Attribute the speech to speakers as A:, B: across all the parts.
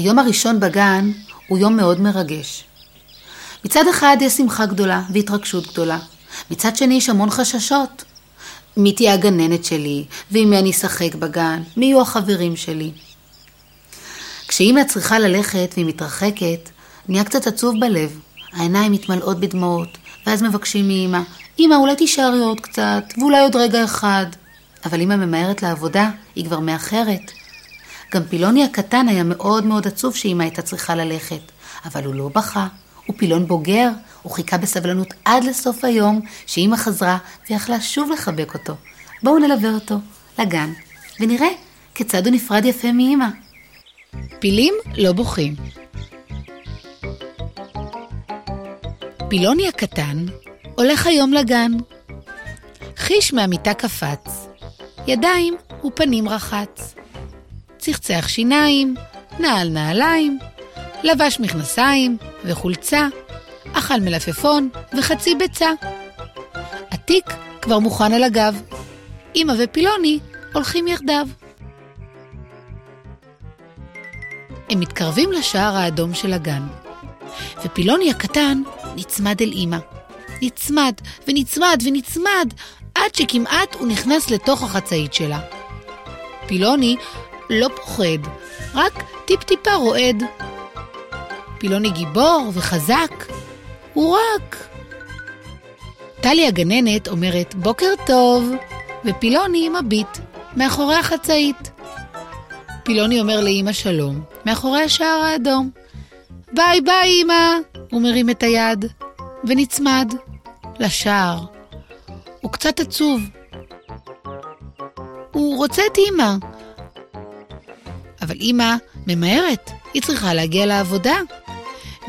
A: היום הראשון בגן הוא יום מאוד מרגש. מצד אחד יש שמחה גדולה והתרגשות גדולה. מצד שני יש המון חששות. מי תהיה הגננת שלי, ועם מי אני אשחק בגן, מי יהיו החברים שלי. כשאימא צריכה ללכת והיא מתרחקת, נהיה קצת עצוב בלב. העיניים מתמלאות בדמעות, ואז מבקשים מאימא, אמא, אולי תישארי עוד קצת, ואולי עוד רגע אחד. אבל אמא ממהרת לעבודה, היא כבר מאחרת. גם פילוני הקטן היה מאוד מאוד עצוב שאמא הייתה צריכה ללכת, אבל הוא לא בכה. הוא פילון בוגר, הוא חיכה בסבלנות עד לסוף היום, שאמא חזרה ויכלה שוב לחבק אותו. בואו נלווה אותו לגן, ונראה כיצד הוא נפרד יפה מאמא.
B: פילים לא בוכים. פילוני הקטן הולך היום לגן. חיש מהמיטה קפץ, ידיים ופנים רחץ. צחצח שיניים, נעל נעליים, לבש מכנסיים וחולצה, אכל מלפפון וחצי ביצה. התיק כבר מוכן על הגב. אמא ופילוני הולכים יחדיו. הם מתקרבים לשער האדום של הגן, ופילוני הקטן נצמד אל אמא. נצמד ונצמד ונצמד, עד שכמעט הוא נכנס לתוך החצאית שלה. פילוני לא פוחד, רק טיפ-טיפה רועד. פילוני גיבור וחזק, הוא רק. טלי הגננת אומרת בוקר טוב, ופילוני מביט מאחורי החצאית. פילוני אומר לאמא שלום, מאחורי השער האדום. ביי ביי אמא! הוא מרים את היד, ונצמד לשער. הוא קצת עצוב. הוא רוצה את אמא. אבל אמא ממהרת, היא צריכה להגיע לעבודה.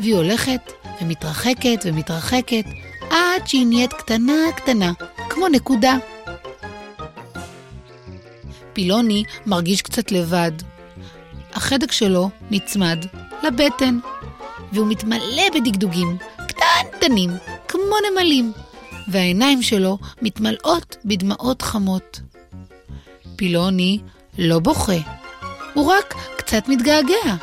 B: והיא הולכת ומתרחקת ומתרחקת עד שהיא נהיית קטנה קטנה, כמו נקודה. פילוני מרגיש קצת לבד. החדק שלו נצמד לבטן, והוא מתמלא בדגדוגים קטנטנים, כמו נמלים, והעיניים שלו מתמלאות בדמעות חמות. פילוני לא בוכה, הוא רק קצת מתגעגע.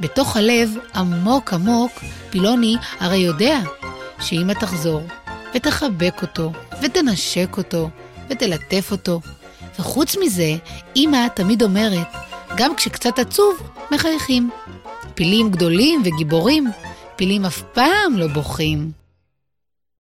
B: בתוך הלב, עמוק עמוק, פילוני הרי יודע שאמא תחזור, ותחבק אותו, ותנשק אותו, ותלטף אותו. וחוץ מזה, אמא תמיד אומרת, גם כשקצת עצוב, מחייכים. פילים גדולים וגיבורים, פילים אף פעם לא בוכים.